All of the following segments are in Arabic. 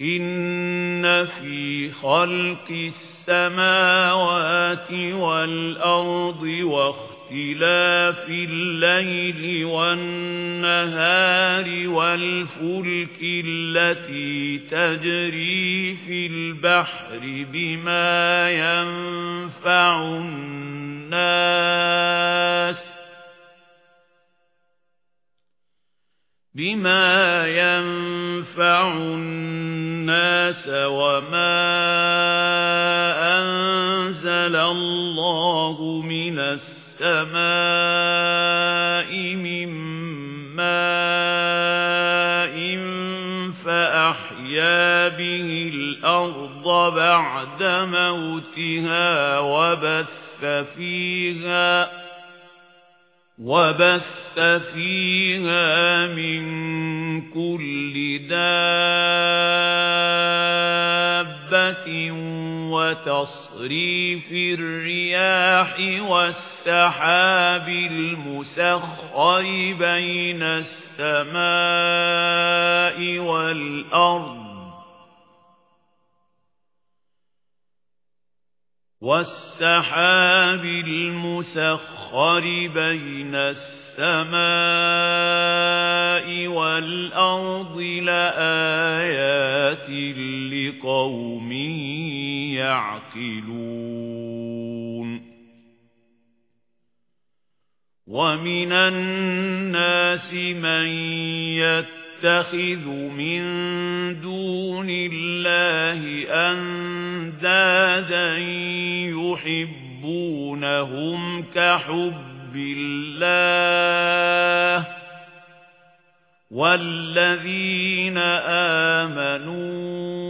إِنَّ فِي خَلْقِ السَّمَاوَاتِ وَالْأَرْضِ وَاخْتِلَافِ اللَّيْلِ وَالنَّهَارِ وَالْفُلْكِ الَّتِي تَجْرِي فِي الْبَحْرِ بِمَا يَنفَعُ النَّاسَ بِمَا يَنفَعُ النَّاسَ وَمَا أَنزَلَ اللَّهُ مِنَ السَّمَاءِ مِن مَّاءٍ فَأَحْيَا بِهِ الْأَرْضَ بَعْدَ مَوْتِهَا وَبَثَّ فِيهَا وَبَثَّ فِيهَا مِن كُلِّ دَابَّةٍ وَتَصْرِيفِ الرِّيَاحِ وَالسَّحَابِ الْمُسَخَّرِ بَيْنَ السَّمَاءِ وَالْأَرْضِ وَالسَّحَابِ الْمُسَخَّرِ بَيْنَ السَّمَاءِ وَالْأَرْضِ لَآيَاتٍ لِقَوْمٍ يَعْقِلُونَ وَمِنَ النَّاسِ مَن يَتَّخِذُ مِن دُونِ اللَّهِ أَندَادًا يُحِبُّونَهُمْ كَحُبِّ اللَّهِ وَالَّذِينَ آمَنُوا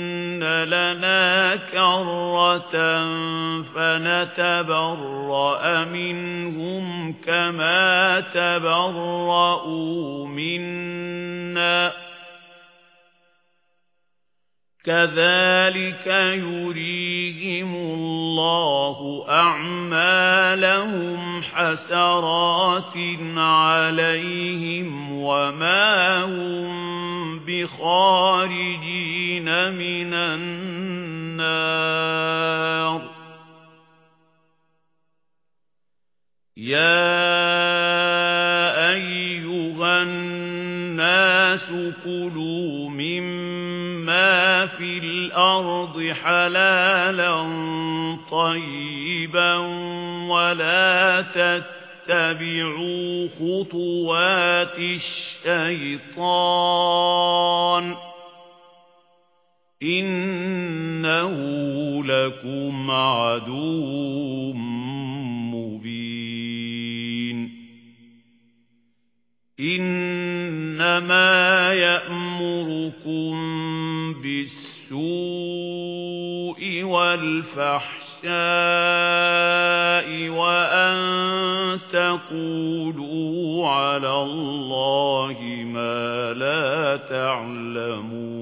لَنَا كَرَّةً فَنَتَبَرَّأَ مِنْهُمْ كَمَا تَبَرَّؤُوا مِنَّا. كَذَلِكَ يُرِيهِمُ اللَّهُ أَعْمَالَهُمْ حَسَرَاتٍ عَلَيْهِمْ وَمَا هُمْ بِخَارِجِينَ. مِنَ النَّارِ. يَا أَيُّهَا النَّاسُ كُلُوا مِمَّا فِي الْأَرْضِ حَلَالًا طَيِّبًا وَلَا تَتَّبِعُوا خُطُوَاتِ الشَّيْطَانِ. إِنَّهُ لَكُمْ عَدُوٌّ مُبِينٌ إِنَّمَا يَأْمُرُكُم بِالسُّوءِ وَالْفَحْشَاءِ وَأَن تَقُولُوا عَلَى اللَّهِ مَا لَا تَعْلَمُونَ